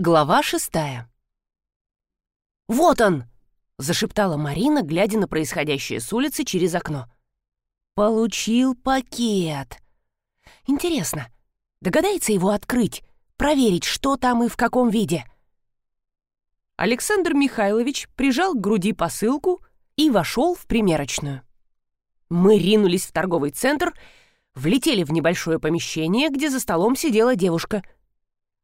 Глава шестая. «Вот он!» — зашептала Марина, глядя на происходящее с улицы через окно. «Получил пакет. Интересно, догадается его открыть, проверить, что там и в каком виде?» Александр Михайлович прижал к груди посылку и вошел в примерочную. Мы ринулись в торговый центр, влетели в небольшое помещение, где за столом сидела девушка —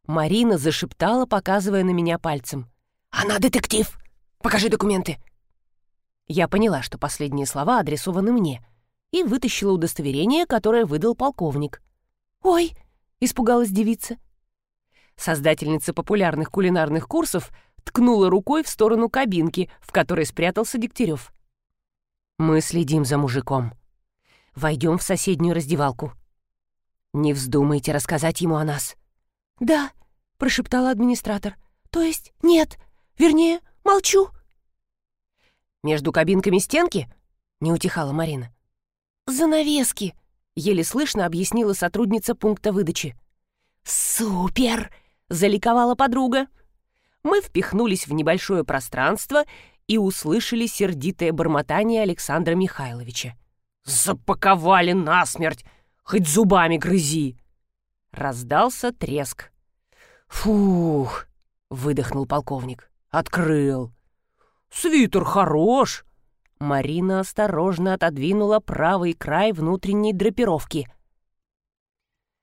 Марина зашептала, показывая на меня пальцем. «Она детектив! Покажи документы!» Я поняла, что последние слова адресованы мне, и вытащила удостоверение, которое выдал полковник. «Ой!» — испугалась девица. Создательница популярных кулинарных курсов ткнула рукой в сторону кабинки, в которой спрятался Дегтярев. «Мы следим за мужиком. Войдем в соседнюю раздевалку. Не вздумайте рассказать ему о нас». «Да», — прошептал администратор. «То есть нет. Вернее, молчу». «Между кабинками стенки?» — не утихала Марина. «Занавески», — еле слышно объяснила сотрудница пункта выдачи. «Супер!» — заликовала подруга. Мы впихнулись в небольшое пространство и услышали сердитое бормотание Александра Михайловича. «Запаковали насмерть! Хоть зубами грызи!» Раздался треск. «Фух!» — выдохнул полковник. «Открыл!» «Свитер хорош!» Марина осторожно отодвинула правый край внутренней драпировки.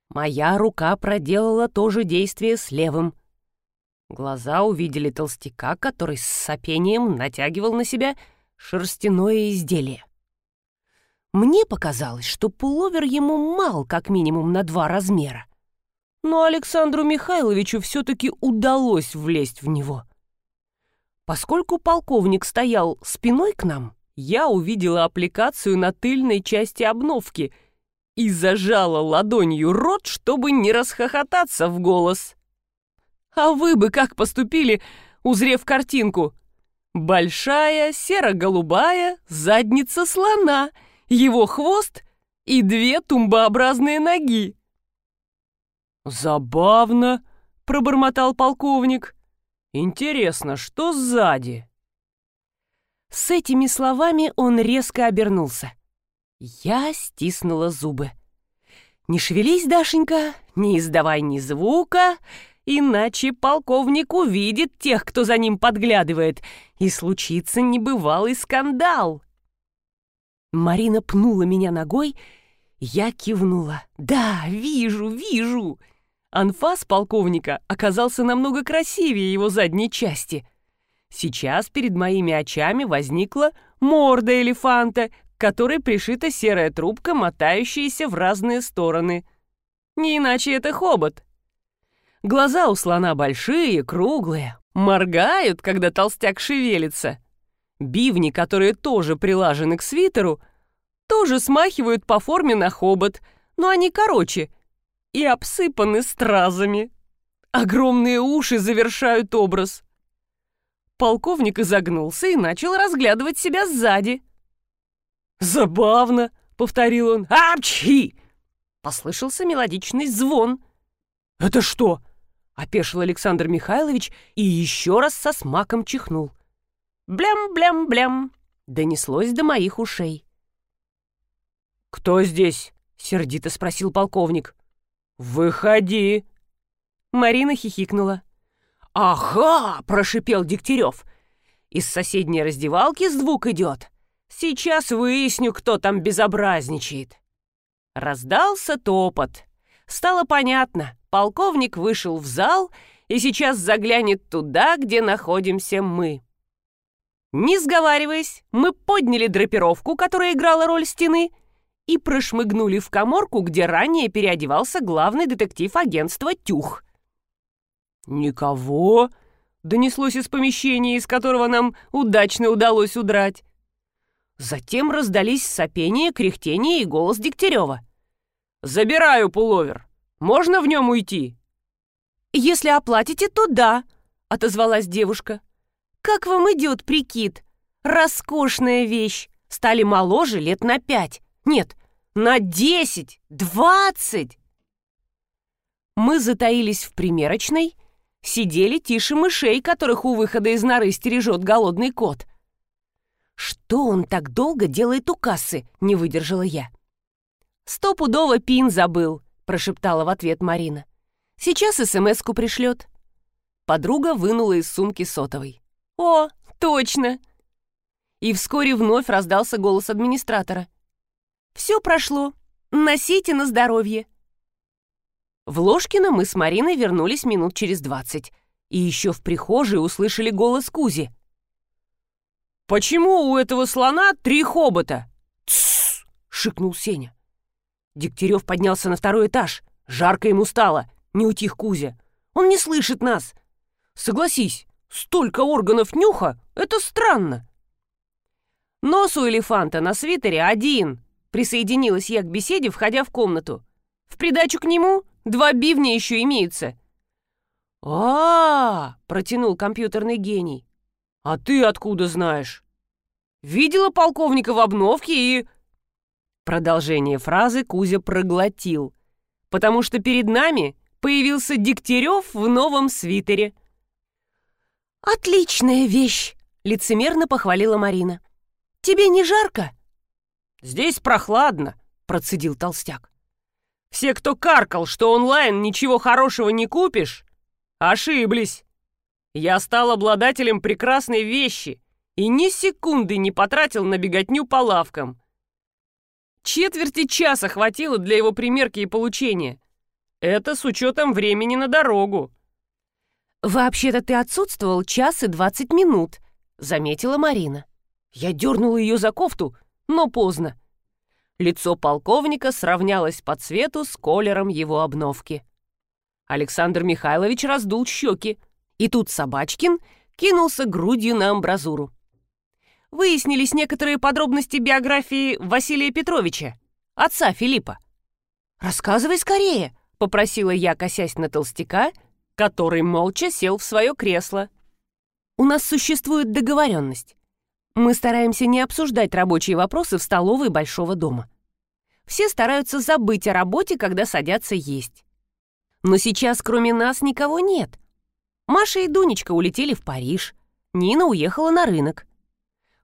Моя рука проделала то же действие с левым. Глаза увидели толстяка, который с сопением натягивал на себя шерстяное изделие. Мне показалось, что пуловер ему мал как минимум на два размера но Александру Михайловичу все-таки удалось влезть в него. Поскольку полковник стоял спиной к нам, я увидела аппликацию на тыльной части обновки и зажала ладонью рот, чтобы не расхохотаться в голос. А вы бы как поступили, узрев картинку? Большая серо-голубая задница слона, его хвост и две тумбообразные ноги. «Забавно», — пробормотал полковник. «Интересно, что сзади?» С этими словами он резко обернулся. Я стиснула зубы. «Не шевелись, Дашенька, не издавай ни звука, иначе полковник увидит тех, кто за ним подглядывает, и случится небывалый скандал». Марина пнула меня ногой, я кивнула. «Да, вижу, вижу!» Анфас полковника оказался намного красивее его задней части. Сейчас перед моими очами возникла морда элефанта, к которой пришита серая трубка, мотающаяся в разные стороны. Не иначе это хобот. Глаза у слона большие, круглые, моргают, когда толстяк шевелится. Бивни, которые тоже прилажены к свитеру, тоже смахивают по форме на хобот, но они короче — и обсыпаны стразами. Огромные уши завершают образ. Полковник изогнулся и начал разглядывать себя сзади. «Забавно», — повторил он. «Апчхи!» Послышался мелодичный звон. «Это что?» — опешил Александр Михайлович и еще раз со смаком чихнул. «Блям-блям-блям!» — донеслось до моих ушей. «Кто здесь?» — сердито спросил полковник. «Выходи!» Марина хихикнула. «Ага!» — прошипел Дегтярев. «Из соседней раздевалки звук идет. Сейчас выясню, кто там безобразничает». Раздался топот. Стало понятно, полковник вышел в зал и сейчас заглянет туда, где находимся мы. Не сговариваясь, мы подняли драпировку, которая играла роль стены, и прошмыгнули в коморку, где ранее переодевался главный детектив агентства «Тюх». «Никого?» — донеслось из помещения, из которого нам удачно удалось удрать. Затем раздались сопение, кряхтение и голос Дегтярева. «Забираю пуловер. Можно в нем уйти?» «Если оплатите, то да», — отозвалась девушка. «Как вам идет прикид? Роскошная вещь. Стали моложе лет на пять. Нет, на десять! Двадцать!» Мы затаились в примерочной, сидели тише мышей, которых у выхода из норы стережет голодный кот. «Что он так долго делает у кассы?» — не выдержала я. «Стопудово пин забыл», — прошептала в ответ Марина. «Сейчас СМС-ку пришлет». Подруга вынула из сумки сотовой. «О, точно!» И вскоре вновь раздался голос администратора. «Все прошло. Носите на здоровье». В Ложкино мы с Мариной вернулись минут через двадцать. И еще в прихожей услышали голос Кузи. «Почему у этого слона три хобота?» «Тссс!» — шикнул Сеня. Дегтярев поднялся на второй этаж. Жарко ему стало. Не утих Кузя. Он не слышит нас. Согласись, столько органов нюха — это странно. Нос у элефанта на свитере один. Присоединилась я к беседе, входя в комнату. В придачу к нему два бивня еще имеются. а, -а, -а протянул компьютерный гений. «А ты откуда знаешь?» «Видела полковника в обновке и...» Продолжение фразы Кузя проглотил, потому что перед нами появился Дегтярев в новом свитере. «Отличная вещь!» — лицемерно похвалила Марина. «Тебе не жарко?» «Здесь прохладно», — процедил толстяк. «Все, кто каркал, что онлайн ничего хорошего не купишь, ошиблись. Я стал обладателем прекрасной вещи и ни секунды не потратил на беготню по лавкам. Четверти часа хватило для его примерки и получения. Это с учетом времени на дорогу. «Вообще-то ты отсутствовал час и двадцать минут», — заметила Марина. Я дернула ее за кофту, но поздно. Лицо полковника сравнялось по цвету с колером его обновки. Александр Михайлович раздул щеки, и тут Собачкин кинулся грудью на амбразуру выяснились некоторые подробности биографии Василия Петровича, отца Филиппа. «Рассказывай скорее», — попросила я, косясь на толстяка, который молча сел в свое кресло. «У нас существует договоренность. Мы стараемся не обсуждать рабочие вопросы в столовой Большого дома. Все стараются забыть о работе, когда садятся есть. Но сейчас кроме нас никого нет. Маша и Дунечка улетели в Париж, Нина уехала на рынок.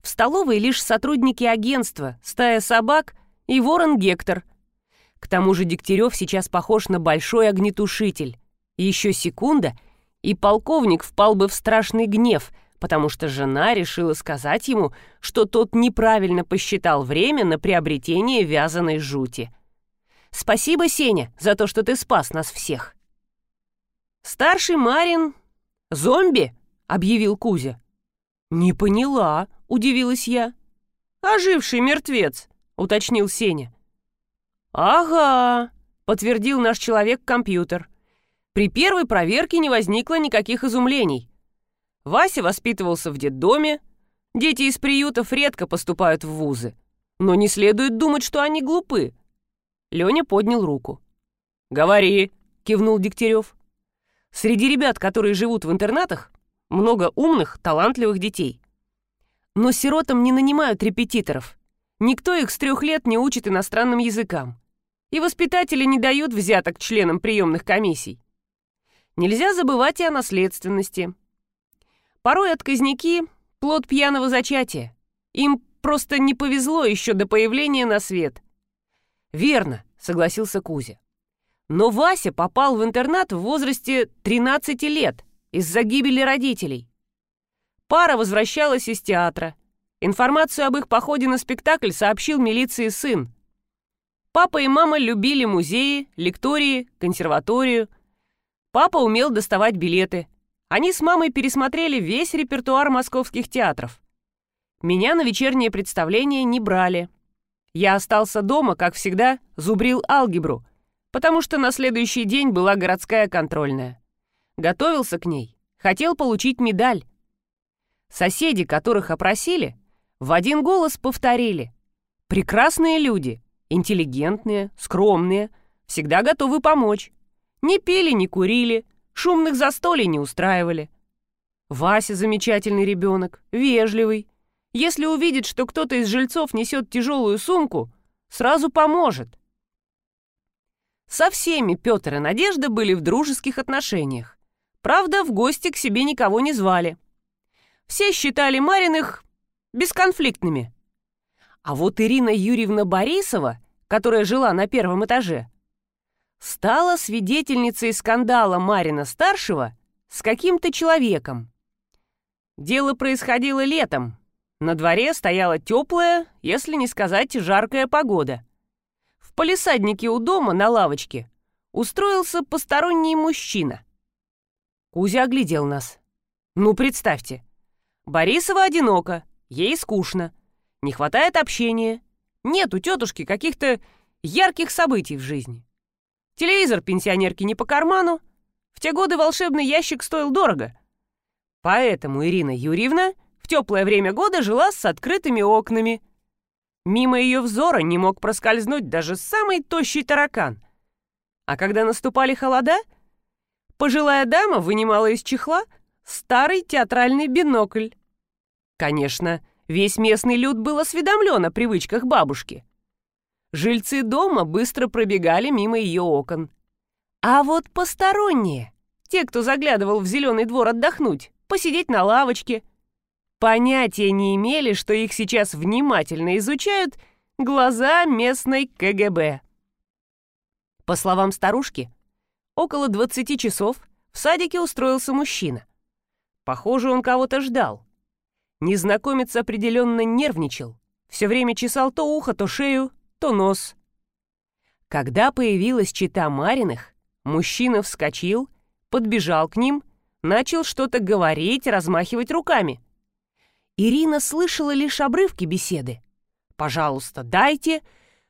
В столовой лишь сотрудники агентства, стая собак и ворон Гектор. К тому же Дегтярев сейчас похож на большой огнетушитель. Еще секунда, и полковник впал бы в страшный гнев, потому что жена решила сказать ему, что тот неправильно посчитал время на приобретение вязаной жути. «Спасибо, Сеня, за то, что ты спас нас всех». «Старший Марин... зомби?» — объявил Кузя. «Не поняла», — удивилась я. «Оживший мертвец», — уточнил Сеня. «Ага», — подтвердил наш человек-компьютер. При первой проверке не возникло никаких изумлений. Вася воспитывался в детдоме. Дети из приютов редко поступают в вузы. Но не следует думать, что они глупы. Леня поднял руку. «Говори», — кивнул Дегтярев. «Среди ребят, которые живут в интернатах, много умных, талантливых детей. Но сиротам не нанимают репетиторов. Никто их с трех лет не учит иностранным языкам. И воспитатели не дают взяток членам приемных комиссий. Нельзя забывать и о наследственности. Порой отказники – плод пьяного зачатия. Им просто не повезло еще до появления на свет. «Верно», — согласился Кузя. Но Вася попал в интернат в возрасте 13 лет из-за гибели родителей. Пара возвращалась из театра. Информацию об их походе на спектакль сообщил милиции сын. Папа и мама любили музеи, лектории, консерваторию. Папа умел доставать билеты. Они с мамой пересмотрели весь репертуар московских театров. Меня на вечернее представление не брали. Я остался дома, как всегда, зубрил алгебру, потому что на следующий день была городская контрольная. Готовился к ней, хотел получить медаль. Соседи, которых опросили, в один голос повторили. Прекрасные люди, интеллигентные, скромные, всегда готовы помочь. Не пили, не курили, шумных застолий не устраивали. Вася замечательный ребенок, вежливый. Если увидит, что кто-то из жильцов несет тяжелую сумку, сразу поможет. Со всеми Петр и Надежда были в дружеских отношениях. Правда, в гости к себе никого не звали. Все считали Мариных бесконфликтными. А вот Ирина Юрьевна Борисова, которая жила на первом этаже, стала свидетельницей скандала Марина-старшего с каким-то человеком. Дело происходило летом. На дворе стояла теплая, если не сказать жаркая погода. В полисаднике у дома на лавочке устроился посторонний мужчина. Кузя оглядел нас. Ну, представьте. Борисова одиноко, ей скучно. Не хватает общения. Нет у тетушки каких-то ярких событий в жизни. Телевизор пенсионерки не по карману. В те годы волшебный ящик стоил дорого. Поэтому Ирина Юрьевна в теплое время года жила с открытыми окнами. Мимо ее взора не мог проскользнуть даже самый тощий таракан. А когда наступали холода, пожилая дама вынимала из чехла старый театральный бинокль. Конечно, весь местный люд был осведомлен о привычках бабушки. Жильцы дома быстро пробегали мимо ее окон. А вот посторонние, те, кто заглядывал в зеленый двор отдохнуть, посидеть на лавочке, понятия не имели, что их сейчас внимательно изучают глаза местной КГБ. По словам старушки, около 20 часов в садике устроился мужчина. Похоже, он кого-то ждал. Незнакомец определенно нервничал, все время чесал то ухо, то шею, то нос. Когда появилась чита Мариных, мужчина вскочил, подбежал к ним, начал что-то говорить, размахивать руками. Ирина слышала лишь обрывки беседы. «Пожалуйста, дайте,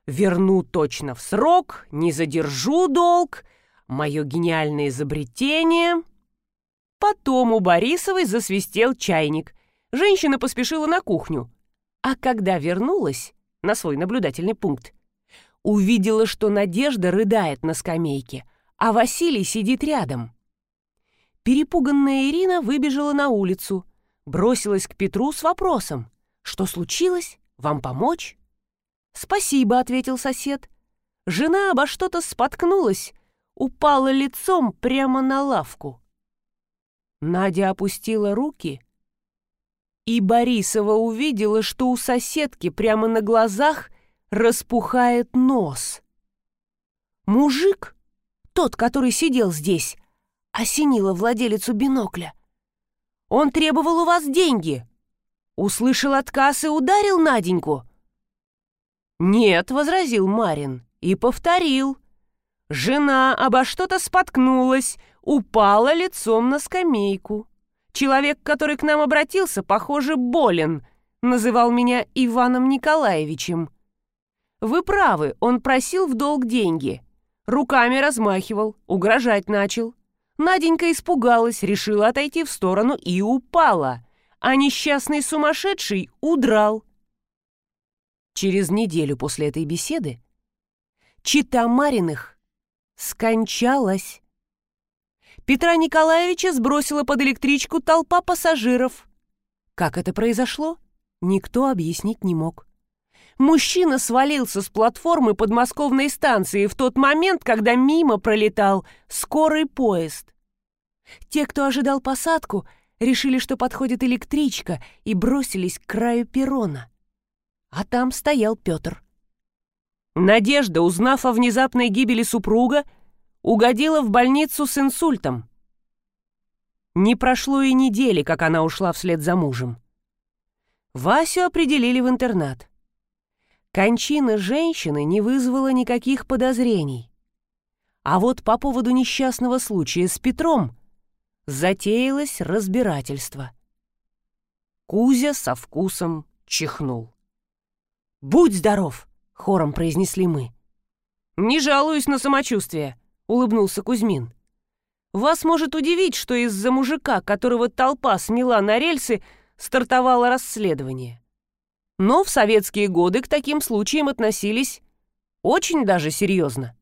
верну точно в срок, не задержу долг, мое гениальное изобретение». Потом у Борисовой засвистел чайник. Женщина поспешила на кухню. А когда вернулась, на свой наблюдательный пункт. Увидела, что Надежда рыдает на скамейке, а Василий сидит рядом. Перепуганная Ирина выбежала на улицу, бросилась к Петру с вопросом. «Что случилось? Вам помочь?» «Спасибо», — ответил сосед. Жена обо что-то споткнулась, упала лицом прямо на лавку. Надя опустила руки и Борисова увидела, что у соседки прямо на глазах распухает нос. Мужик, тот, который сидел здесь, осенила владелицу бинокля. Он требовал у вас деньги. Услышал отказ и ударил Наденьку. «Нет», — возразил Марин и повторил. Жена обо что-то споткнулась, упала лицом на скамейку. Человек, который к нам обратился, похоже, болен. Называл меня Иваном Николаевичем. Вы правы, он просил в долг деньги. Руками размахивал, угрожать начал. Наденька испугалась, решила отойти в сторону и упала. А несчастный сумасшедший удрал. Через неделю после этой беседы чита Мариных скончалась. Петра Николаевича сбросила под электричку толпа пассажиров. Как это произошло, никто объяснить не мог. Мужчина свалился с платформы подмосковной станции в тот момент, когда мимо пролетал скорый поезд. Те, кто ожидал посадку, решили, что подходит электричка, и бросились к краю перрона. А там стоял Петр. Надежда, узнав о внезапной гибели супруга, угодила в больницу с инсультом. Не прошло и недели, как она ушла вслед за мужем. Васю определили в интернат. Кончина женщины не вызвала никаких подозрений. А вот по поводу несчастного случая с Петром затеялось разбирательство. Кузя со вкусом чихнул. «Будь здоров!» — хором произнесли мы. «Не жалуюсь на самочувствие», — улыбнулся Кузьмин. «Вас может удивить, что из-за мужика, которого толпа смела на рельсы, стартовало расследование. Но в советские годы к таким случаям относились очень даже серьезно.